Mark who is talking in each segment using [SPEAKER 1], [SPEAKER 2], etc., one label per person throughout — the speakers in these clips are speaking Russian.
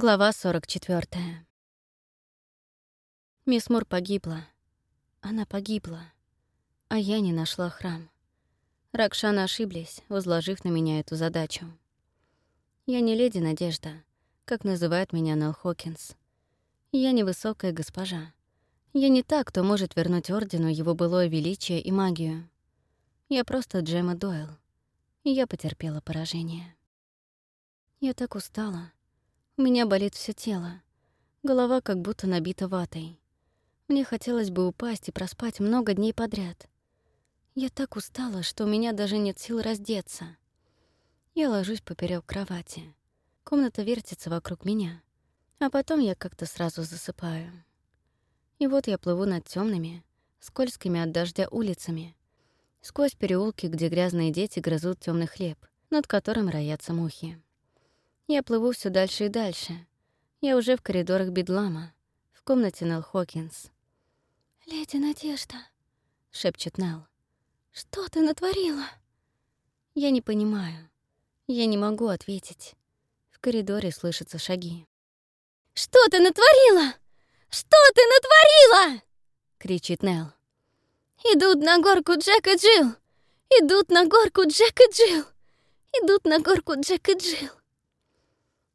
[SPEAKER 1] Глава 44. Мисс Мур погибла. Она погибла. А я не нашла храм. Ракшаны ошиблись, возложив на меня эту задачу. Я не леди Надежда, как называет меня Нелл Хокинс. Я не высокая госпожа. Я не та, кто может вернуть Ордену его былое величие и магию. Я просто Джема Дойл. И я потерпела поражение. Я так устала. У меня болит все тело. Голова как будто набита ватой. Мне хотелось бы упасть и проспать много дней подряд. Я так устала, что у меня даже нет сил раздеться. Я ложусь поперек кровати. Комната вертится вокруг меня. А потом я как-то сразу засыпаю. И вот я плыву над темными, скользкими от дождя улицами, сквозь переулки, где грязные дети грызут темный хлеб, над которым роятся мухи. Я плыву все дальше и дальше. Я уже в коридорах Бедлама, в комнате Нелл Хокинс.
[SPEAKER 2] «Леди Надежда», —
[SPEAKER 1] шепчет Нелл.
[SPEAKER 2] «Что ты натворила?»
[SPEAKER 1] Я не понимаю. Я не могу ответить. В коридоре слышатся шаги.
[SPEAKER 2] «Что ты натворила? Что ты натворила?» — кричит Нелл. «Идут на горку Джек и Джилл! Идут на горку Джек и Джилл! Идут на горку Джек и Джилл!»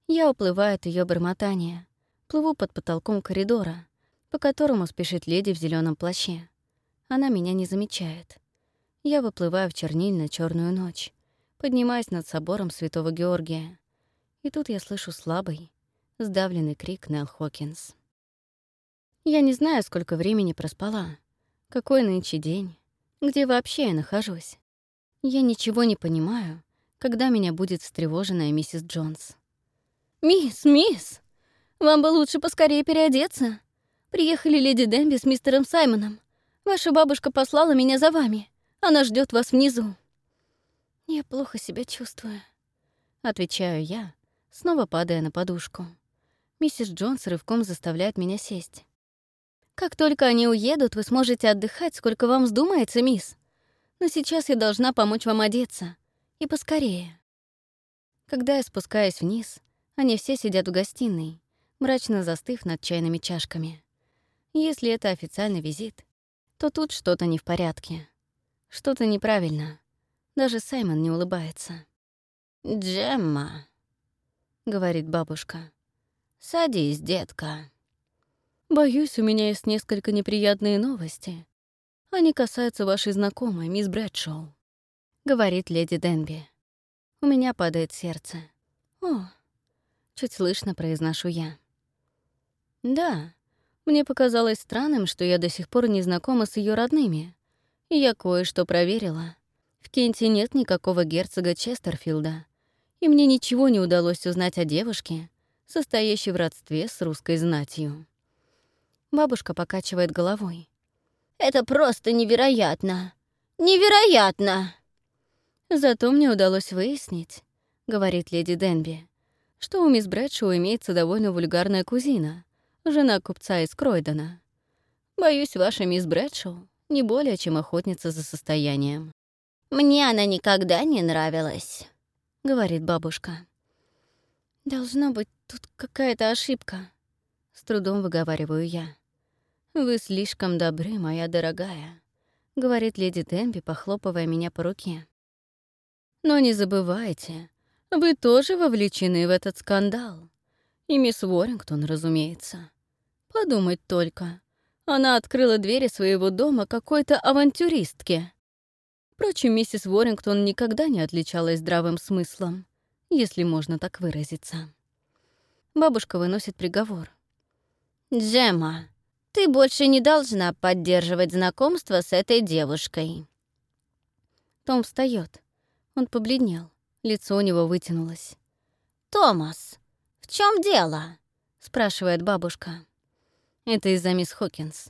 [SPEAKER 1] Я уплываю от ее бормотания, плыву под потолком коридора, по которому спешит леди в зеленом плаще. Она меня не замечает. Я выплываю в чернильно черную ночь, поднимаясь над собором Святого Георгия. И тут я слышу слабый, сдавленный крик Нелл Хокинс. Я не знаю, сколько времени проспала, какой нынче день, где вообще я нахожусь. Я ничего не понимаю, когда меня будет встревоженная миссис Джонс.
[SPEAKER 2] «Мисс, мисс, вам бы лучше поскорее переодеться. Приехали леди Демби с мистером Саймоном. Ваша бабушка послала меня за вами. Она ждет вас внизу».
[SPEAKER 1] «Я плохо себя чувствую», — отвечаю я, снова падая на подушку. Миссис Джонс рывком заставляет меня сесть.
[SPEAKER 2] «Как только они уедут, вы сможете отдыхать, сколько вам вздумается, мисс. Но сейчас я должна помочь вам одеться. И поскорее».
[SPEAKER 1] Когда я спускаюсь вниз, они все сидят в гостиной, мрачно застыв над чайными чашками. Если это официальный визит, то тут что-то не в порядке. Что-то неправильно. Даже Саймон не улыбается.
[SPEAKER 3] «Джемма», — говорит бабушка, — «садись, детка».
[SPEAKER 1] «Боюсь, у меня есть несколько неприятные новости. Они касаются вашей знакомой, мисс Брэдшоу», — говорит леди Денби. У меня падает сердце. «О, Чуть слышно произношу я. Да, мне показалось странным, что я до сих пор не знакома с ее родными. Я кое-что проверила. В Кенте нет никакого герцога Честерфилда. И мне ничего не удалось узнать о девушке, состоящей в родстве с русской знатью. Бабушка покачивает головой.
[SPEAKER 3] «Это просто невероятно! Невероятно!»
[SPEAKER 1] «Зато мне удалось выяснить», — говорит леди Денби, что у мисс Брэдшоу имеется довольно вульгарная кузина, жена купца из Кройдена. Боюсь, ваша мисс Брэдшоу не более чем охотница за состоянием.
[SPEAKER 3] «Мне она никогда не нравилась», — говорит бабушка.
[SPEAKER 1] «Должно быть, тут какая-то ошибка», — с трудом выговариваю я. «Вы слишком добры, моя дорогая», — говорит леди Темби, похлопывая меня по руке. «Но не забывайте, вы тоже вовлечены в этот скандал. И мисс Уоррингтон, разумеется. Подумать только. Она открыла двери своего дома какой-то авантюристке. Впрочем, миссис Уоррингтон никогда не отличалась здравым смыслом, если можно так выразиться. Бабушка выносит приговор.
[SPEAKER 3] «Джемма, ты больше не должна поддерживать знакомство с этой девушкой».
[SPEAKER 1] Том встает. Он побледнел. Лицо у него вытянулось.
[SPEAKER 3] «Томас, в чем дело?»
[SPEAKER 1] — спрашивает бабушка. «Это из-за мисс Хокинс.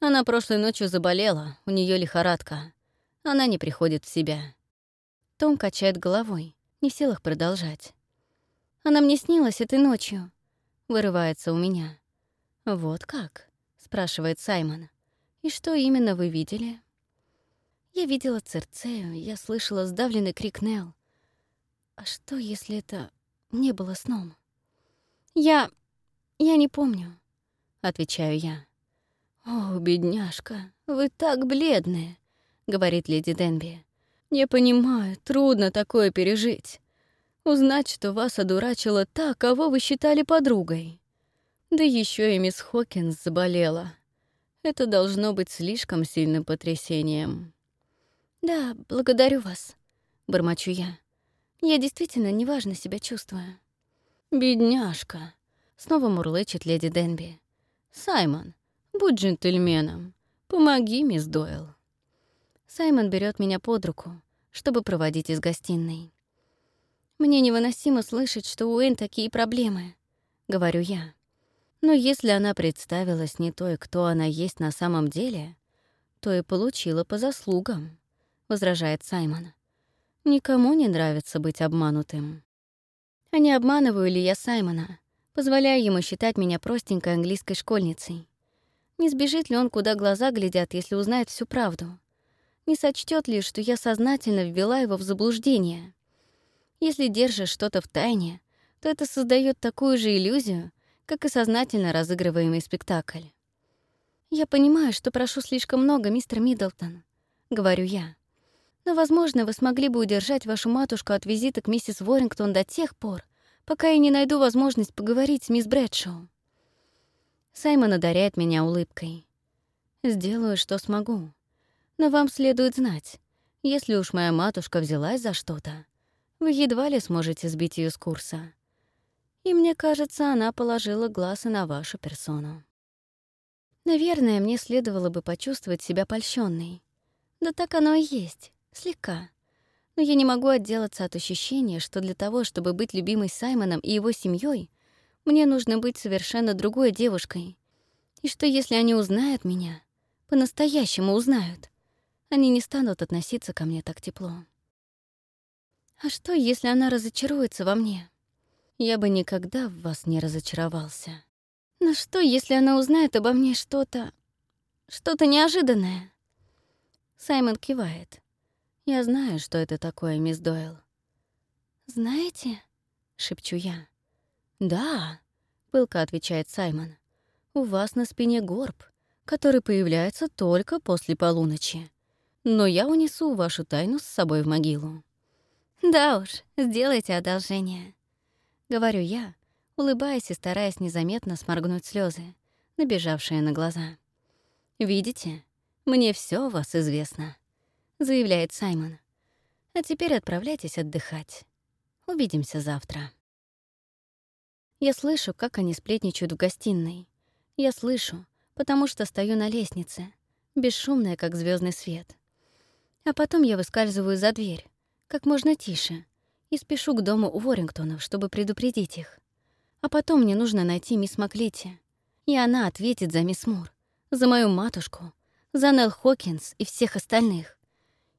[SPEAKER 1] Она прошлой ночью заболела, у нее лихорадка. Она не приходит в себя». Том качает головой, не в силах продолжать. «Она мне снилась этой ночью», — вырывается у меня. «Вот как?» — спрашивает Саймон. «И что именно вы видели?» Я видела Церцею, я слышала сдавленный крик Нел. А что, если это не было сном? «Я... я не помню», — отвечаю я. «О, бедняжка, вы так бледные», — говорит леди Денби. «Я понимаю, трудно такое пережить. Узнать, что вас одурачила та, кого вы считали подругой. Да еще и мисс Хокинс заболела. Это должно быть слишком сильным потрясением». «Да, благодарю вас», — бормочу я. «Я действительно неважно себя чувствую».
[SPEAKER 3] «Бедняжка», — снова мурлычет леди Денби. «Саймон, будь джентльменом, помоги, мисс Дойл».
[SPEAKER 1] Саймон берет меня под руку, чтобы проводить из гостиной. «Мне невыносимо слышать, что у Энн такие проблемы», — говорю я. Но если она представилась не той, кто она есть на самом деле, то и получила по заслугам, — возражает Саймон. Никому не нравится быть обманутым. А не обманываю ли я Саймона, позволяя ему считать меня простенькой английской школьницей? Не сбежит ли он, куда глаза глядят, если узнает всю правду? Не сочтет ли, что я сознательно ввела его в заблуждение? Если держишь что-то в тайне, то это создает такую же иллюзию, как и сознательно разыгрываемый спектакль. «Я понимаю, что прошу слишком много, мистер Миддлтон», — говорю я. «Но, возможно, вы смогли бы удержать вашу матушку от визита к миссис Уоррингтон до тех пор, пока я не найду возможность поговорить с мисс Брэдшоу». Саймон одаряет меня улыбкой. «Сделаю, что смогу. Но вам следует знать, если уж моя матушка взялась за что-то, вы едва ли сможете сбить ее с курса. И мне кажется, она положила глаз и на вашу персону. Наверное, мне следовало бы почувствовать себя польщенной. Да так оно и есть, слегка. Но я не могу отделаться от ощущения, что для того, чтобы быть любимой Саймоном и его семьей, мне нужно быть совершенно другой девушкой. И что если они узнают меня, по-настоящему узнают, они не станут относиться ко мне так тепло. А что, если она разочаруется во мне? Я бы никогда в вас не разочаровался. Но что, если она узнает обо мне что-то... что-то неожиданное? Саймон кивает. Я знаю, что это такое, мисс Дойл. «Знаете?» — шепчу я. «Да», — пылко отвечает Саймон. «У вас на спине горб, который появляется только после полуночи. Но я унесу вашу тайну с собой в могилу». «Да уж, сделайте одолжение», — говорю я, улыбаясь и стараясь незаметно сморгнуть слезы, набежавшие на глаза. «Видите, мне все вас известно», — заявляет Саймон. «А теперь отправляйтесь отдыхать. Увидимся завтра». Я слышу, как они сплетничают в гостиной. Я слышу, потому что стою на лестнице, бесшумная, как звездный свет. А потом я выскальзываю за дверь, как можно тише, и спешу к дому Уоррингтонов, чтобы предупредить их. А потом мне нужно найти мисс Маклетти, и она ответит за мисс Мур, за мою матушку, за Нелл Хокинс и всех остальных.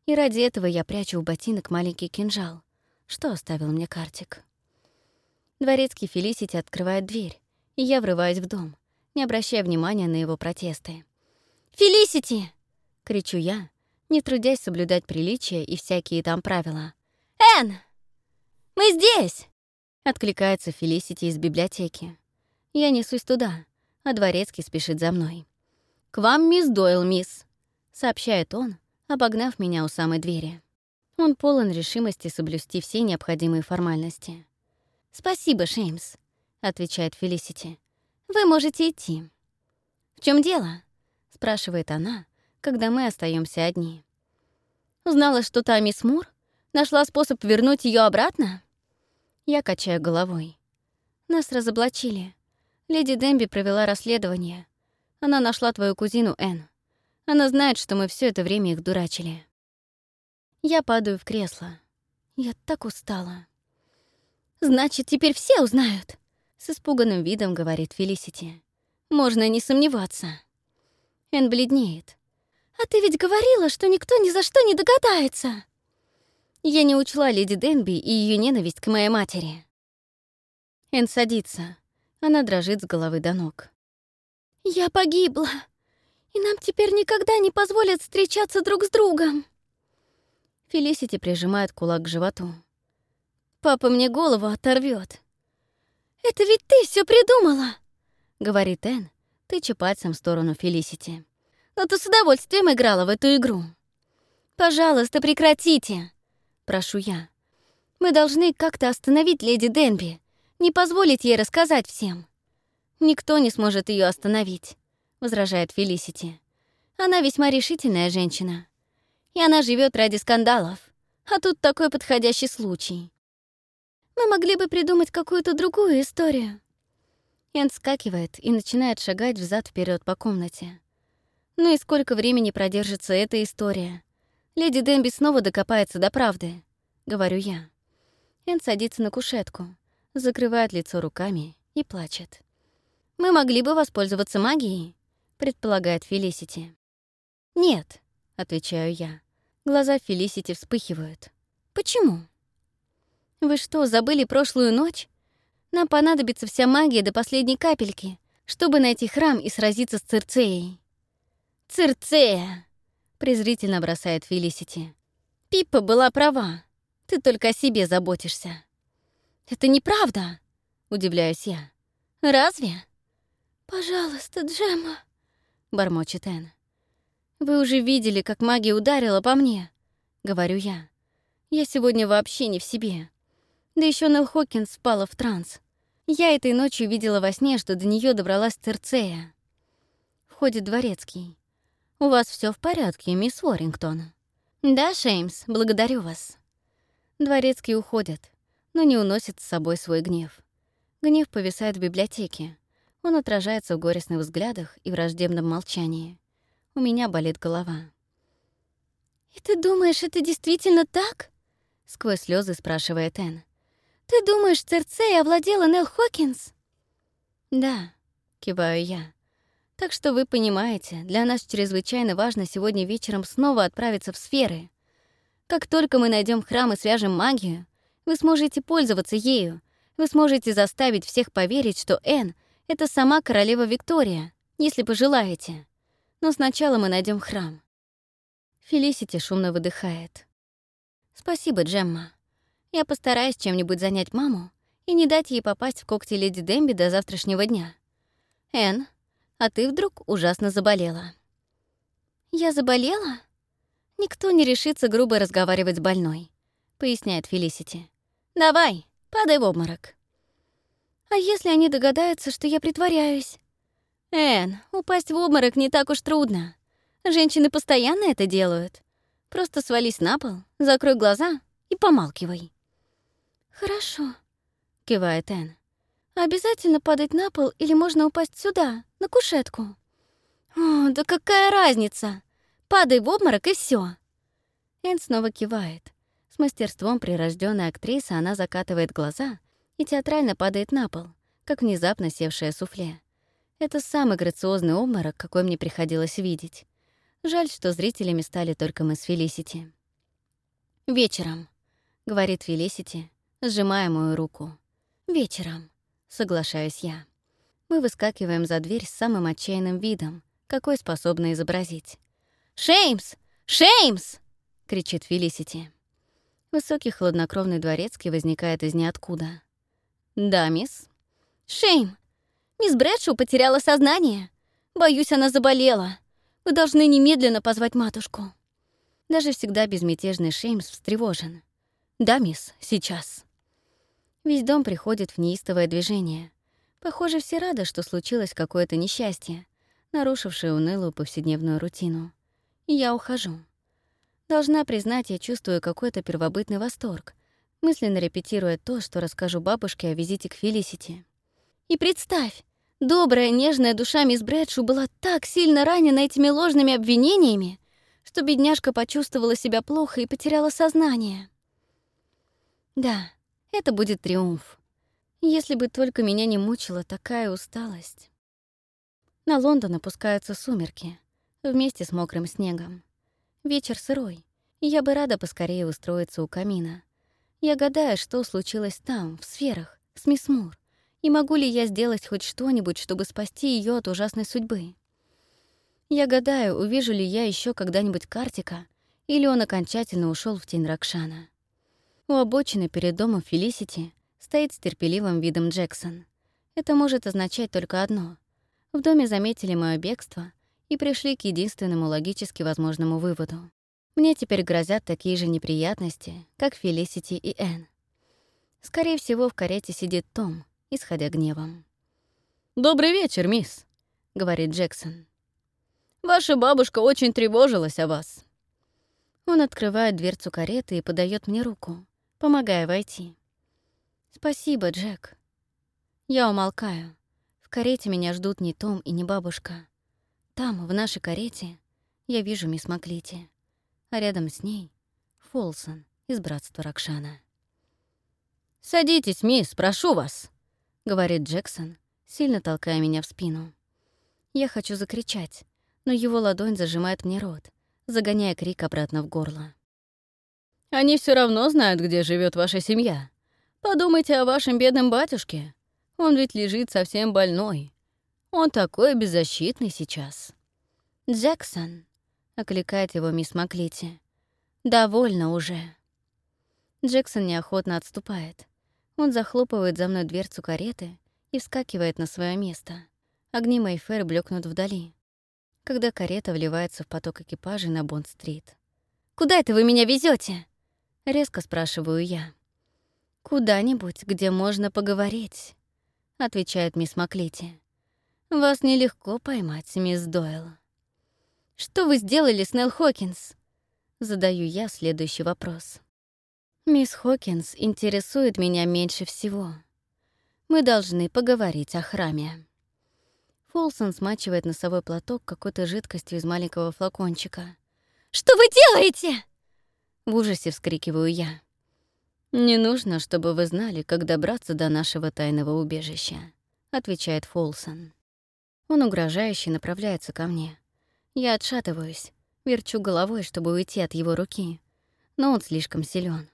[SPEAKER 1] И ради этого я прячу в ботинок маленький кинжал, что оставил мне картик. Дворецкий Фелисити открывает дверь, и я врываюсь в дом, не обращая внимания на его протесты. «Фелисити!» — кричу я, не трудясь соблюдать приличия и всякие там правила. «Энн! Мы здесь!» — откликается Фелисити из библиотеки. Я несусь туда, а дворецкий спешит за мной. «К вам мисс Дойл, мисс», — сообщает он, обогнав меня у самой двери. Он полон решимости соблюсти все необходимые формальности. «Спасибо, Шеймс», — отвечает Фелисити. «Вы можете идти». «В чем дело?» — спрашивает она, когда мы остаемся одни. Узнала что-то о мисс Мур? Нашла способ вернуть ее обратно? Я качаю головой. Нас разоблачили. Леди Демби провела расследование. Она нашла твою кузину Энн. Она знает, что мы все это время их дурачили. Я падаю в кресло. Я так устала. «Значит, теперь все узнают?» С испуганным видом говорит Фелисити. «Можно не сомневаться». Энн бледнеет. «А ты ведь говорила, что никто ни за что не догадается!» Я не учла леди Денби и ее ненависть к моей матери. Эн садится. Она дрожит с головы до ног. «Я погибла, и нам теперь никогда не позволят встречаться друг с другом!» Фелисити прижимает кулак к животу. «Папа мне голову оторвет.
[SPEAKER 2] Это ведь ты все придумала!»
[SPEAKER 1] — говорит Энн, тыча пальцем в сторону Фелисити.
[SPEAKER 2] «Но ты с удовольствием играла в эту игру. Пожалуйста, прекратите!» — прошу я. «Мы должны как-то остановить леди Денби, не позволить ей рассказать всем».
[SPEAKER 1] «Никто не сможет ее остановить», — возражает Фелисити. «Она весьма решительная женщина, и она живет ради скандалов, а тут такой подходящий случай».
[SPEAKER 2] «Мы могли бы придумать какую-то другую историю»,
[SPEAKER 1] Энн скакивает и начинает шагать взад вперед по комнате. Ну и сколько времени продержится эта история? Леди Дэмби снова докопается до правды, говорю я. Энн садится на кушетку, закрывает лицо руками и плачет. «Мы могли бы воспользоваться магией», — предполагает Фелисити. «Нет», — отвечаю я. Глаза Фелисити вспыхивают. «Почему?» «Вы что, забыли прошлую ночь? Нам понадобится вся магия до последней капельки, чтобы найти храм и сразиться с Цирцеей». «Цирцея!» — презрительно бросает Фелисити. «Пиппа была права. Ты только о себе заботишься». «Это неправда!» — удивляюсь я. «Разве?»
[SPEAKER 2] «Пожалуйста, Джема», —
[SPEAKER 1] бормочет Энн. «Вы уже видели, как магия ударила по мне», — говорю я. «Я сегодня вообще не в себе. Да еще Нелл Хокинс впала в транс. Я этой ночью видела во сне, что до нее добралась Церцея. Входит дворецкий. «У вас все в порядке, мисс Уоррингтон?» «Да, Шеймс, благодарю вас». Дворецкий уходит, но не уносит с собой свой гнев. Гнев повисает в библиотеке. Он отражается в горестных взглядах и враждебном молчании. У меня болит голова.
[SPEAKER 2] «И ты думаешь, это действительно так?» — сквозь слезы спрашивает Энн. «Ты думаешь, Церцея овладела Нелл Хокинс?»
[SPEAKER 1] «Да», — киваю я. «Так что вы понимаете, для нас чрезвычайно важно сегодня вечером снова отправиться в сферы. Как только мы найдем храм и свяжем магию, вы сможете пользоваться ею, вы сможете заставить всех поверить, что Энн — это сама королева Виктория, если пожелаете. Но сначала мы найдем храм». Фелисити шумно выдыхает. «Спасибо, Джемма. Я постараюсь чем-нибудь занять маму и не дать ей попасть в когти леди Демби до завтрашнего дня. Эн, а ты вдруг ужасно заболела.
[SPEAKER 2] Я заболела?
[SPEAKER 1] Никто не решится грубо разговаривать с больной, поясняет Фелисити. Давай, падай в обморок.
[SPEAKER 2] А если они догадаются, что я притворяюсь?
[SPEAKER 1] Эн, упасть в обморок не так уж трудно. Женщины постоянно это делают. Просто свались на пол, закрой глаза и помалкивай.
[SPEAKER 2] «Хорошо», —
[SPEAKER 1] кивает Энн.
[SPEAKER 2] «Обязательно падать на пол или можно упасть сюда, на кушетку?»
[SPEAKER 1] «О, да какая разница? Падай в обморок и все. Энн снова кивает. С мастерством прирожденной актрисы она закатывает глаза и театрально падает на пол, как внезапно севшее суфле. Это самый грациозный обморок, какой мне приходилось видеть. Жаль, что зрителями стали только мы с Фелисити. «Вечером», — говорит Фелисити, сжимая мою руку. «Вечером», — соглашаюсь я. Мы выскакиваем за дверь с самым отчаянным видом, какой способна изобразить. «Шеймс! Шеймс!» — кричит Фелисити. Высокий хладнокровный дворецкий возникает из ниоткуда. «Да, мисс?»
[SPEAKER 2] «Шейм! Мисс Брэдшоу потеряла сознание. Боюсь, она заболела. Вы должны немедленно позвать матушку».
[SPEAKER 1] Даже всегда безмятежный Шеймс встревожен. «Да, мисс, сейчас». Весь дом приходит в неистовое движение. Похоже, все рады, что случилось какое-то несчастье, нарушившее унылую повседневную рутину. Я ухожу. Должна признать, я чувствую какой-то первобытный восторг, мысленно репетируя то, что расскажу бабушке о визите к Фелисити. И представь, добрая, нежная душа мисс Брэдшу была так сильно ранена этими ложными обвинениями, что бедняжка почувствовала себя плохо и потеряла сознание. Да, это будет триумф. Если бы только меня не мучила такая усталость. На Лондон опускаются сумерки, вместе с мокрым снегом. Вечер сырой, и я бы рада поскорее устроиться у камина. Я гадаю, что случилось там, в сферах, с мисс Мур, и могу ли я сделать хоть что-нибудь, чтобы спасти ее от ужасной судьбы. Я гадаю, увижу ли я еще когда-нибудь Картика, или он окончательно ушел в тень Ракшана. У обочины перед домом Фелисити стоит с терпеливым видом Джексон. Это может означать только одно. В доме заметили мое бегство и пришли к единственному логически возможному выводу. Мне теперь грозят такие же неприятности, как Фелисити и Энн. Скорее всего, в карете сидит Том, исходя гневом. «Добрый вечер, мисс», — говорит Джексон. «Ваша бабушка очень тревожилась о вас». Он открывает дверцу кареты и подает мне руку, помогая войти. «Спасибо, Джек». Я умолкаю. В карете меня ждут не Том и не бабушка. Там, в нашей карете, я вижу мисс Маклити, а рядом с ней — Фолсон из братства Ракшана. «Садитесь, мисс, прошу вас», — говорит Джексон, сильно толкая меня в спину. Я хочу закричать, но его ладонь зажимает мне рот, загоняя крик обратно в горло. «Они все равно знают, где живет ваша семья. Подумайте о вашем бедном батюшке. Он ведь лежит совсем больной. Он такой беззащитный сейчас». «Джексон», — окликает его мисс Маклити, — «довольно уже». Джексон неохотно отступает. Он захлопывает за мной дверцу кареты и вскакивает на свое место. Огни Мэйфэр блекнут вдали, когда карета вливается в поток экипажей на Бонд-стрит. «Куда это вы меня везете? резко спрашиваю я. «Куда-нибудь, где можно поговорить», — отвечает мисс Маклити. «Вас нелегко поймать, мисс Дойл». «Что вы сделали с Нелл Хокинс?» Задаю я следующий вопрос. Мисс Хокинс интересует меня меньше всего. Мы должны поговорить о храме. Фолсон смачивает носовой платок какой-то жидкостью из маленького флакончика. «Что вы делаете?» В ужасе вскрикиваю я. «Не нужно, чтобы вы знали, как добраться до нашего тайного убежища», — отвечает Фолсон. Он угрожающе направляется ко мне. Я отшатываюсь, верчу головой, чтобы уйти от его руки, но он слишком силен.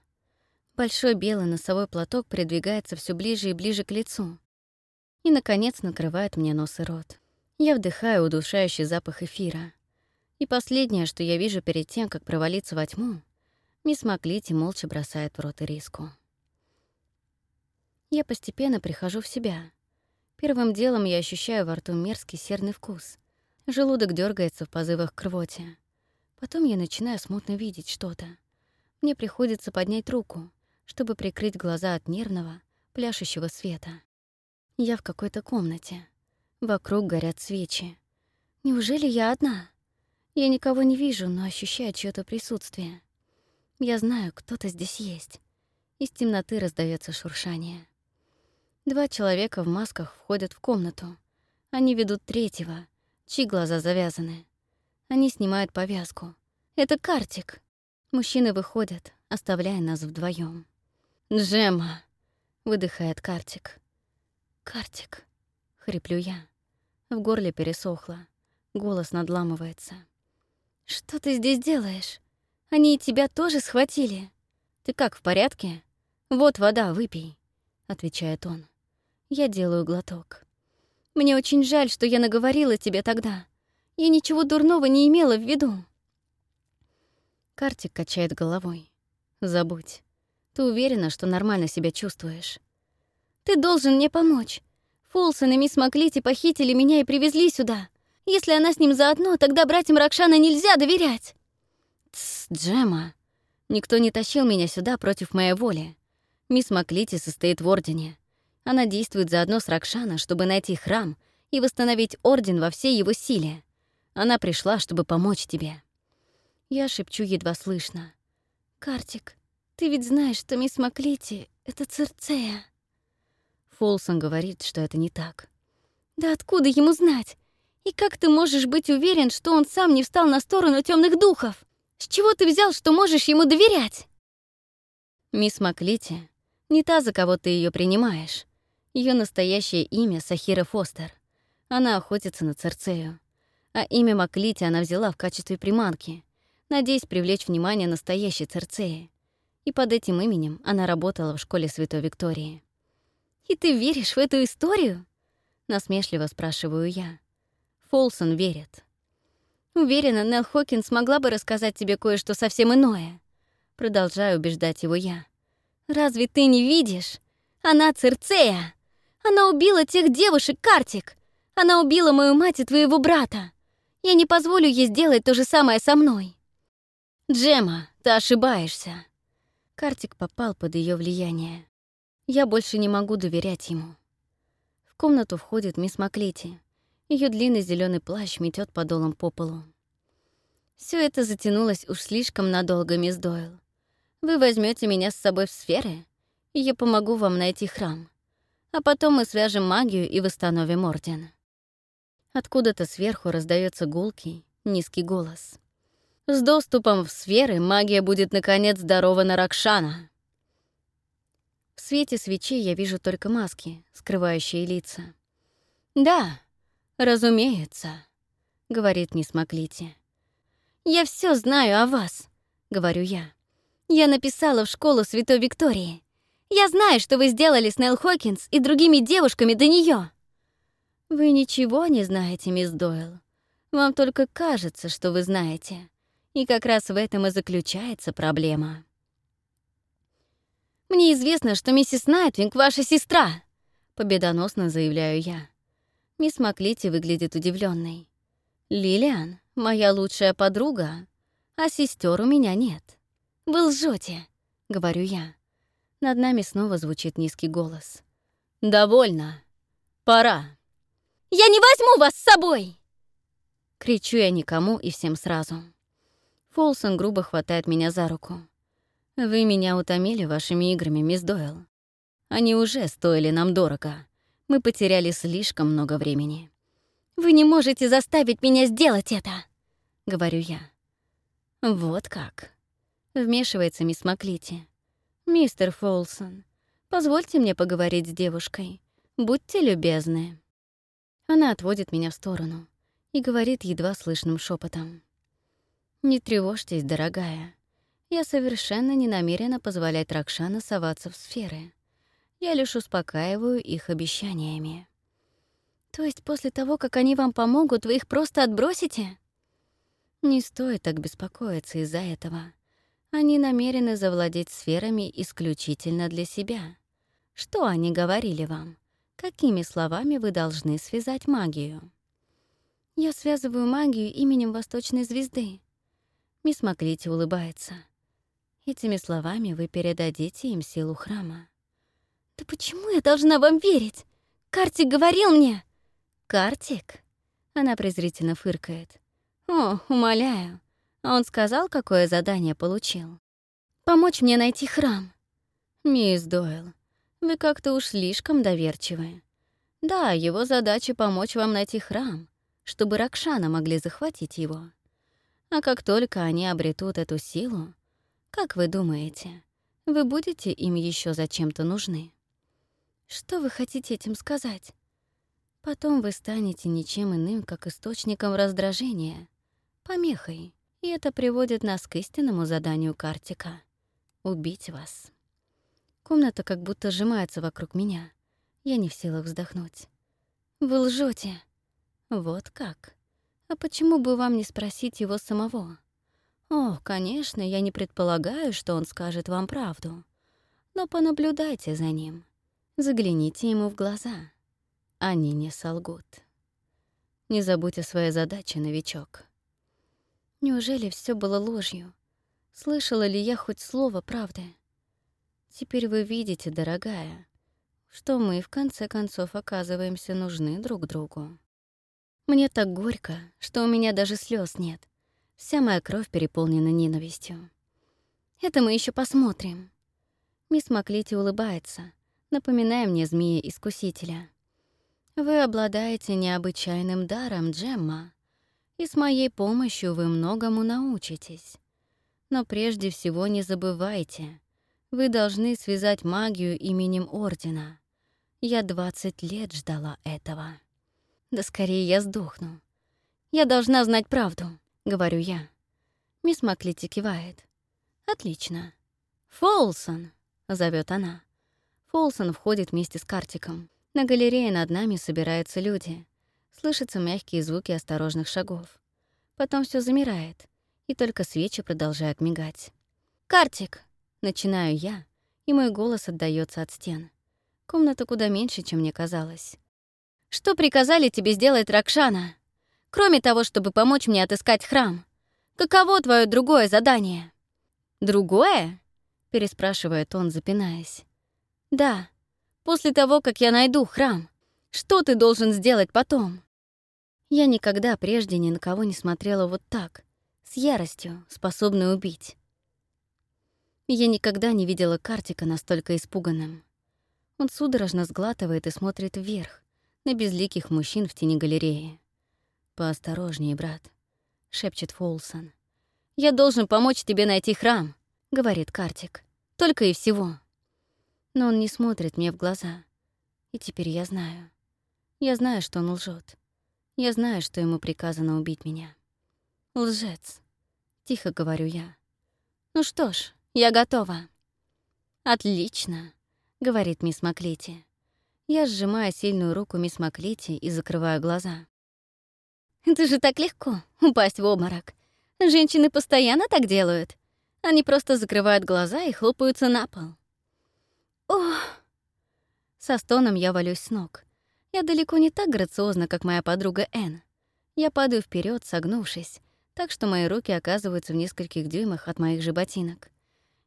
[SPEAKER 1] Большой белый носовой платок придвигается все ближе и ближе к лицу. И, наконец, накрывает мне нос и рот. Я вдыхаю удушающий запах эфира. И последнее, что я вижу перед тем, как провалиться во тьму, мисс Маклити молча бросает в рот ириску. Я постепенно прихожу в себя. Первым делом я ощущаю во рту мерзкий серный вкус. Желудок дергается в позывах к рвоте. Потом я начинаю смутно видеть что-то. Мне приходится поднять руку, чтобы прикрыть глаза от нервного, пляшущего света. Я в какой-то комнате. Вокруг горят свечи. Неужели я одна? Я никого не вижу, но ощущаю чьё то присутствие. Я знаю, кто-то здесь есть. Из темноты раздается шуршание. Два человека в масках входят в комнату. Они ведут третьего, чьи глаза завязаны. Они снимают повязку. Это Картик. Мужчины выходят, оставляя нас вдвоем. «Джема!» — выдыхает Картик. «Картик!» — хриплю я. В горле пересохло. Голос надламывается. «Что ты здесь делаешь? Они и тебя тоже схватили. Ты как, в порядке? Вот вода, выпей», — отвечает он. Я делаю глоток. «Мне очень жаль, что я наговорила тебе тогда. Я ничего дурного не имела в виду». Картик качает головой. «Забудь. Ты уверена, что нормально себя чувствуешь? Ты должен мне помочь. Фолсон и мисс Маклити похитили меня и привезли сюда. Если она с ним заодно, тогда братьям Ракшана нельзя доверять. Тсс, Джема. Никто не тащил меня сюда против моей воли. Мисс Маклити состоит в Ордене. Она действует заодно с Ракшана, чтобы найти храм и восстановить Орден во всей его силе. Она пришла, чтобы помочь тебе. Я шепчу едва слышно. «Картик, ты ведь знаешь, что мисс Маклити — это Церцея. Фолсон говорит, что это не так. Да откуда ему знать? И как ты можешь быть уверен, что он сам не встал на сторону темных духов? С чего ты взял, что можешь ему доверять? Мисс Маклити не та, за кого ты ее принимаешь. Ее настоящее имя — Сахира Фостер. Она охотится на Церцею. А имя Маклити она взяла в качестве приманки, надеясь привлечь внимание настоящей Церцеи и под этим именем она работала в школе Святой Виктории. «И ты веришь в эту историю?» — насмешливо спрашиваю я. Фолсон верит. «Уверена, Нелл Хокинс смогла бы рассказать тебе кое-что совсем иное». Продолжаю убеждать его я. «Разве ты не видишь? Она Церцея!
[SPEAKER 2] Она убила тех девушек, Картик! Она убила мою мать и твоего брата! Я не позволю ей сделать то же самое со мной!»
[SPEAKER 1] «Джема, ты ошибаешься!» Картик попал под ее влияние. Я больше не могу доверять ему. В комнату входит мисс Маклити. Ее длинный зеленый плащ метет подолом по полу. Все это затянулось уж слишком надолго, мисс Дойл. Вы возьмете меня с собой в сферы, и я помогу вам найти храм. А потом мы свяжем магию и восстановим орден. Откуда-то сверху раздается гулкий, низкий голос. С доступом в сферы магия будет наконец дарована Ракшана. В свете свечей я вижу только маски, скрывающие лица. «Да, разумеется», — говорит мисс Маклити. «Я все знаю о вас», — говорю я. «Я написала в школу Святой Виктории. Я знаю, что вы сделали с Нелл Хокинс и другими девушками до нее. «Вы ничего не знаете, мисс Дойл. Вам только кажется, что вы знаете. И как раз в этом и заключается проблема».
[SPEAKER 2] «Мне известно, что миссис Найтвинг ваша сестра», — победоносно заявляю я.
[SPEAKER 1] Мисс Маклити выглядит удивленной. «Лилиан — моя лучшая подруга, а сестер у меня нет».
[SPEAKER 2] «Вы лжете,
[SPEAKER 1] говорю я. Над нами снова звучит низкий голос. «Довольно. Пора».
[SPEAKER 2] «Я не возьму вас с собой!»
[SPEAKER 1] Кричу я никому и всем сразу. Фолсон грубо хватает меня за руку. «Вы меня утомили вашими играми, мисс Дойл. Они уже стоили нам дорого. Мы потеряли слишком много времени».
[SPEAKER 2] «Вы не можете заставить меня сделать это!»
[SPEAKER 1] — говорю я. «Вот как!» — вмешивается мисс Маклити. «Мистер Фолсон, позвольте мне поговорить с девушкой. Будьте любезны». Она отводит меня в сторону и говорит едва слышным шепотом: «Не тревожьтесь, дорогая. Я совершенно не намерена позволять Ракшана соваться в сферы. Я лишь успокаиваю их обещаниями».
[SPEAKER 2] «То есть после того, как они вам помогут, вы их просто отбросите?»
[SPEAKER 1] «Не стоит так беспокоиться из-за этого. Они намерены завладеть сферами исключительно для себя. Что они говорили вам? Какими словами вы должны связать магию?»
[SPEAKER 2] «Я связываю магию именем Восточной Звезды».
[SPEAKER 1] Мисс Маклити улыбается. Этими словами вы передадите им силу храма.
[SPEAKER 2] «Да почему я должна вам верить? Картик говорил мне...»
[SPEAKER 1] «Картик?» Она презрительно фыркает. «О, умоляю. А он сказал, какое задание получил?
[SPEAKER 2] Помочь мне найти храм.
[SPEAKER 1] Мисс Дойл, вы как-то уж слишком доверчивы. Да, его задача — помочь вам найти храм, чтобы Ракшана могли захватить его. А как только они обретут эту силу, как вы думаете, вы будете им еще зачем-то нужны?
[SPEAKER 2] Что вы хотите этим сказать?
[SPEAKER 1] Потом вы станете ничем иным, как источником раздражения, помехой, и это приводит нас к истинному заданию Картика — убить вас. Комната как будто сжимается вокруг меня. Я не в силах вздохнуть.
[SPEAKER 2] «Вы лжете.
[SPEAKER 1] «Вот как? А почему бы вам не спросить его самого?» «О, конечно, я не предполагаю, что он скажет вам правду. Но понаблюдайте за ним. Загляните ему в глаза. Они не солгут. Не забудь о своей задаче, новичок».
[SPEAKER 2] Неужели все было ложью? Слышала ли я хоть слово правды?
[SPEAKER 1] Теперь вы видите, дорогая, что мы в конце концов оказываемся нужны друг другу. Мне так горько, что у меня даже слез нет. Вся моя кровь переполнена ненавистью.
[SPEAKER 2] Это мы еще посмотрим.
[SPEAKER 1] Мисс Маклити улыбается, напоминая мне змея-искусителя. Вы обладаете необычайным даром, Джемма и с моей помощью вы многому научитесь. Но прежде всего не забывайте, вы должны связать магию именем Ордена. Я 20 лет ждала этого. Да скорее я сдохну. Я должна знать правду, говорю я. Мисс Маклити кивает. Отлично. Фолсон, зовет она. Фолсон входит вместе с Картиком. На галерее над нами собираются люди. Слышатся мягкие звуки осторожных шагов. Потом все замирает, и только свечи продолжают мигать.
[SPEAKER 2] «Картик!»
[SPEAKER 1] — начинаю я, и мой голос отдаётся от стен. Комната куда меньше, чем мне казалось. «Что приказали тебе сделать Ракшана? Кроме того, чтобы помочь мне отыскать храм. Каково твое другое задание?» «Другое?» — переспрашивает он, запинаясь. «Да, после того, как я найду храм. Что ты должен сделать потом?» Я никогда прежде ни на кого не смотрела вот так, с яростью, способной убить. Я никогда не видела Картика настолько испуганным. Он судорожно сглатывает и смотрит вверх, на безликих мужчин в тени галереи. «Поосторожнее, брат», — шепчет Фолсон. «Я должен помочь тебе найти храм», — говорит Картик. «Только и всего». Но он не смотрит мне в глаза. И теперь я знаю. Я знаю, что он лжет. Я знаю, что ему приказано убить меня. Лжец. Тихо говорю я. Ну что ж, я готова. Отлично, говорит мисс Маклити. Я сжимаю сильную руку мисс Маклити и закрываю глаза. Это же так легко — упасть в обморок. Женщины постоянно так делают. Они просто закрывают глаза и хлопаются на пол. Ох! Со стоном я валюсь с ног. Я далеко не так грациозна, как моя подруга Энн. Я падаю вперед, согнувшись, так что мои руки оказываются в нескольких дюймах от моих же ботинок.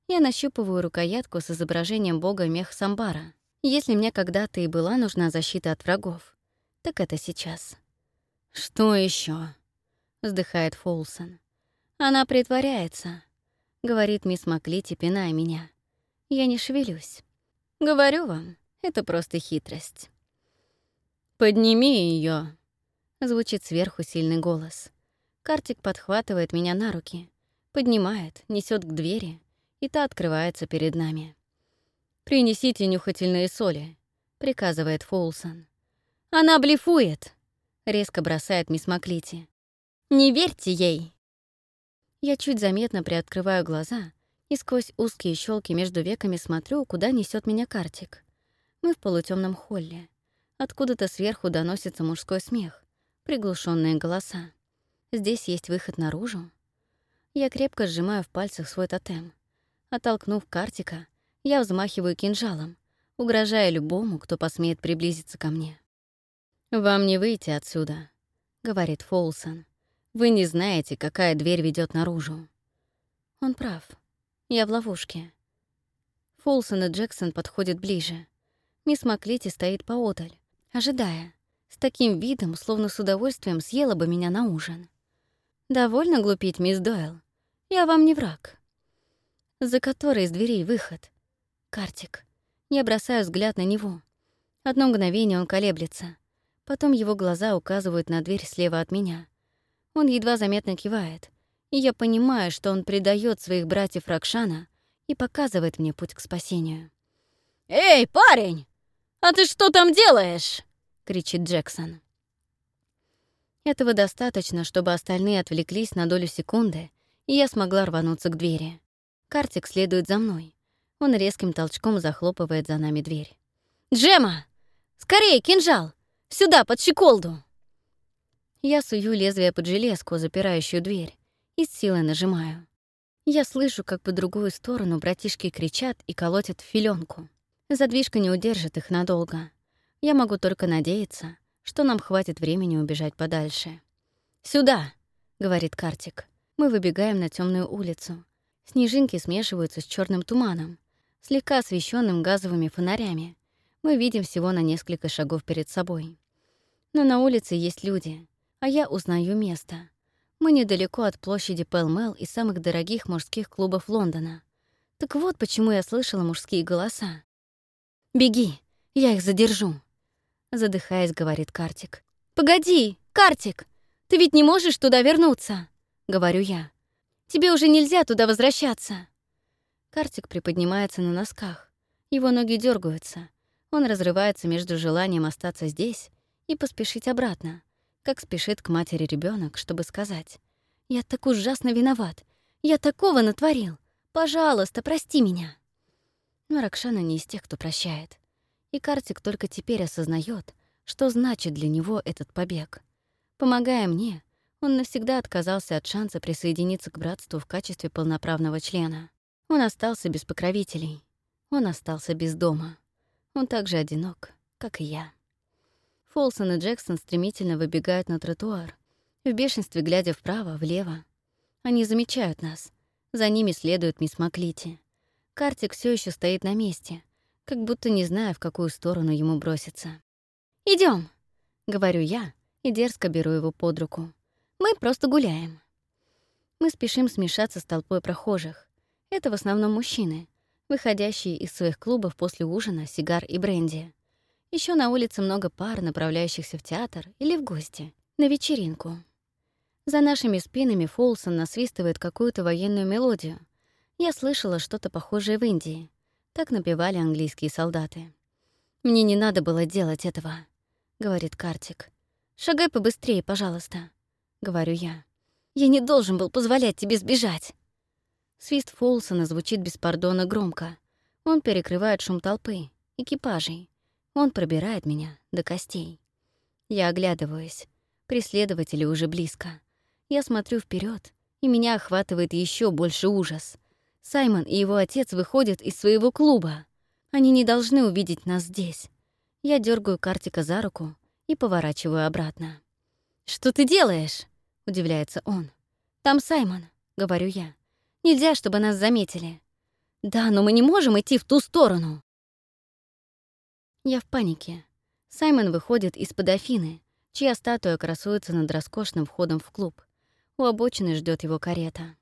[SPEAKER 1] Я нащупываю рукоятку с изображением бога мех Самбара. Если мне когда-то и была нужна защита от врагов, так это сейчас. «Что еще? вздыхает Фолсон. «Она притворяется», — говорит мисс Маклити, пиная меня. Я не шевелюсь. Говорю вам, это просто хитрость. «Подними ее, звучит сверху сильный голос. Картик подхватывает меня на руки, поднимает, несет к двери, и та открывается перед нами. «Принесите нюхательные соли», — приказывает Фоулсон. «Она блефует», — резко бросает мисс Маклити. «Не верьте ей!» Я чуть заметно приоткрываю глаза и сквозь узкие щелки между веками смотрю, куда несет меня Картик. Мы в полутемном холле. Откуда-то сверху доносится мужской смех, приглушенные голоса. Здесь есть выход наружу. Я крепко сжимаю в пальцах свой тотем. Оттолкнув картика, я взмахиваю кинжалом, угрожая любому, кто посмеет приблизиться ко мне. «Вам не выйти отсюда», — говорит Фолсон. «Вы не знаете, какая дверь ведет наружу». Он прав. Я в ловушке. Фолсон и Джексон подходят ближе. Мисс Маклити стоит поодаль, ожидая, с таким видом, словно с удовольствием съела бы меня на ужин. «Довольно глупить, мисс Дойл. Я вам не враг». За которой из дверей выход? Картик. Я бросаю взгляд на него. Одно мгновение он колеблется. Потом его глаза указывают на дверь слева от меня. Он едва заметно кивает, и я понимаю, что он предает своих братьев Ракшана и показывает мне путь к спасению. «Эй, парень! А ты что там делаешь?» — кричит Джексон. Этого достаточно, чтобы остальные отвлеклись на долю секунды, и я смогла рвануться к двери. Картик следует за мной. Он резким толчком захлопывает за нами дверь. «Джема! Скорее, кинжал! Сюда, под щеколду!» Я сую лезвие под железку, запирающую дверь, и с силой нажимаю. Я слышу, как по другую сторону братишки кричат и колотят в филёнку. Задвижка не удержит их надолго. Я могу только надеяться, что нам хватит времени убежать подальше. «Сюда!» — говорит Картик. Мы выбегаем на темную улицу. Снежинки смешиваются с черным туманом, слегка освещенным газовыми фонарями. Мы видим всего на несколько шагов перед собой. Но на улице есть люди, а я узнаю место. Мы недалеко от площади Пэлмэл и самых дорогих мужских клубов Лондона. Так вот почему я слышала мужские голоса. «Беги, я их задержу», задыхаясь, говорит Картик. «Погоди, Картик, ты ведь не можешь туда вернуться», — говорю я. «Тебе уже нельзя туда возвращаться». Картик приподнимается на носках. Его ноги дергаются. Он разрывается между желанием остаться здесь и поспешить обратно, как спешит к матери ребенок, чтобы сказать «Я так ужасно виноват! Я такого натворил! Пожалуйста, прости меня!» Но Ракшана не из тех, кто прощает и Картик только теперь осознает, что значит для него этот побег. Помогая мне, он навсегда отказался от шанса присоединиться к братству в качестве полноправного члена. Он остался без покровителей. Он остался без дома. Он так же одинок, как и я. Фолсон и Джексон стремительно выбегают на тротуар, в бешенстве глядя вправо, влево. Они замечают нас. За ними следует мисс Маклити. Картик все еще стоит на месте, как будто не зная, в какую сторону ему броситься. Идем, говорю я и дерзко беру его под руку. «Мы просто гуляем». Мы спешим смешаться с толпой прохожих. Это в основном мужчины, выходящие из своих клубов после ужина, сигар и бренди. Еще на улице много пар, направляющихся в театр или в гости, на вечеринку. За нашими спинами Фолсон насвистывает какую-то военную мелодию. Я слышала что-то похожее в Индии. Так напевали английские солдаты. «Мне не надо было делать этого», — говорит Картик. «Шагай побыстрее, пожалуйста», — говорю я. «Я не должен был позволять тебе сбежать». Свист Фолсона звучит беспардонно громко. Он перекрывает шум толпы, экипажей. Он пробирает меня до костей. Я оглядываюсь. Преследователи уже близко. Я смотрю вперед, и меня охватывает еще больше ужас. Саймон и его отец выходят из своего клуба. Они не должны увидеть нас здесь. Я дергаю Картика за руку и поворачиваю обратно. «Что ты делаешь?» — удивляется он. «Там Саймон», — говорю я. «Нельзя, чтобы нас заметили». «Да, но мы не можем идти в ту сторону». Я в панике. Саймон выходит из-под Афины, чья статуя красуется над роскошным входом в клуб. У обочины ждет его карета.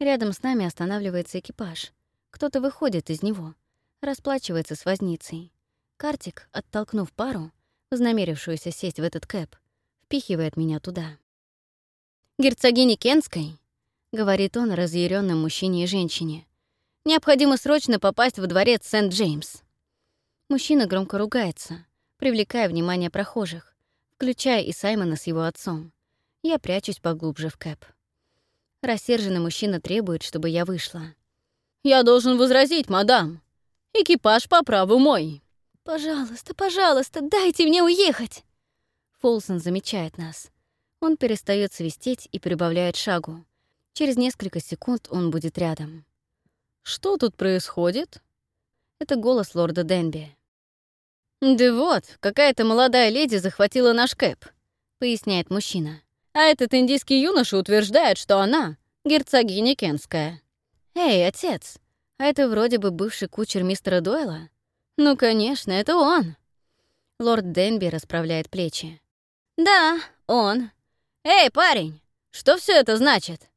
[SPEAKER 1] Рядом с нами останавливается экипаж. Кто-то выходит из него, расплачивается с возницей. Картик, оттолкнув пару, вознамерившуюся сесть в этот кэп, впихивает меня туда. «Герцогине Кенской», — говорит он разъяренным мужчине и женщине, «необходимо срочно попасть в дворец Сент-Джеймс». Мужчина громко ругается, привлекая внимание прохожих, включая и Саймона с его отцом. Я прячусь поглубже в кэп. Рассерженный мужчина требует, чтобы я вышла. «Я должен возразить, мадам. Экипаж по праву мой». «Пожалуйста, пожалуйста, дайте мне уехать!» Фолсон замечает нас. Он перестает свистеть и прибавляет шагу. Через несколько секунд он будет рядом. «Что тут происходит?» Это голос лорда Денби. «Да вот, какая-то молодая леди захватила наш кэп», — поясняет мужчина. А этот индийский юноша утверждает, что она — герцогиня Кенская. «Эй, отец, а это вроде бы бывший кучер мистера Дойла?» «Ну, конечно, это он!» Лорд Денби расправляет плечи. «Да, он. Эй, парень, что все это значит?»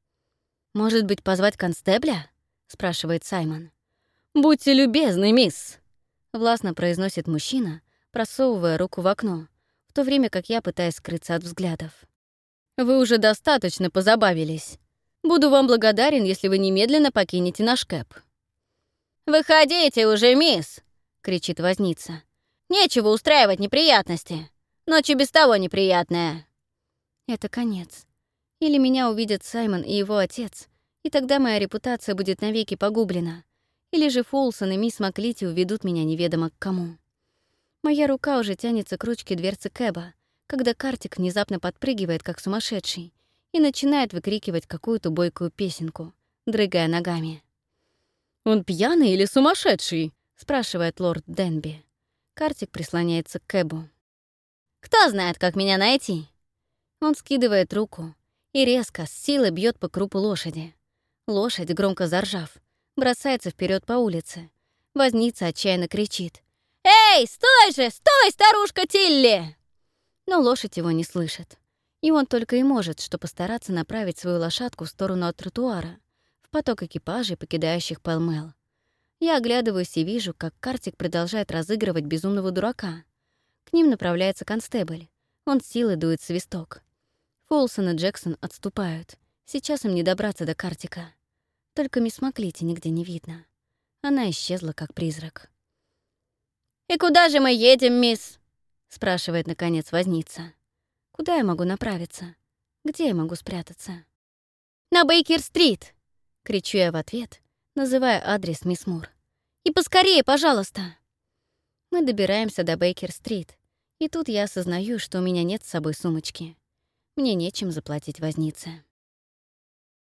[SPEAKER 1] «Может быть, позвать констебля?» — спрашивает Саймон. «Будьте любезны, мисс!» — властно произносит мужчина, просовывая руку в окно, в то время как я пытаюсь скрыться от взглядов. Вы уже достаточно позабавились. Буду вам благодарен, если вы немедленно покинете наш кэп». «Выходите уже, мисс!» — кричит возница. «Нечего устраивать неприятности. Ночь и без того неприятная». Это конец. Или меня увидят Саймон и его отец, и тогда моя репутация будет навеки погублена. Или же Фолсон и мисс Маклити уведут меня неведомо к кому. Моя рука уже тянется к ручке дверцы Кэба, когда Картик внезапно подпрыгивает, как сумасшедший, и начинает выкрикивать какую-то бойкую песенку, дрыгая ногами. «Он пьяный или сумасшедший?» — спрашивает лорд Денби. Картик прислоняется к Кэбу. «Кто знает, как меня найти?» Он скидывает руку и резко, с силой бьет по крупу лошади. Лошадь, громко заржав, бросается вперед по улице. Возница отчаянно кричит. «Эй, стой же! Стой, старушка Тилли!» Но лошадь его не слышит. И он только и может, что постараться направить свою лошадку в сторону от тротуара, в поток экипажей, покидающих Пэлмэл. Я оглядываюсь и вижу, как Картик продолжает разыгрывать безумного дурака. К ним направляется констебль. Он силой дует свисток. Фолсон и Джексон отступают. Сейчас им не добраться до Картика. Только мисс Маклити нигде не видно. Она исчезла, как призрак. «И куда же мы едем, мисс?» — спрашивает, наконец, возница. «Куда я могу направиться? Где я могу спрятаться?» «На Бейкер-стрит!» — кричу я в ответ, называя адрес мисс Мур. «И поскорее, пожалуйста!» Мы добираемся до Бейкер-стрит, и тут я осознаю, что у меня нет с собой сумочки. Мне нечем заплатить вознице.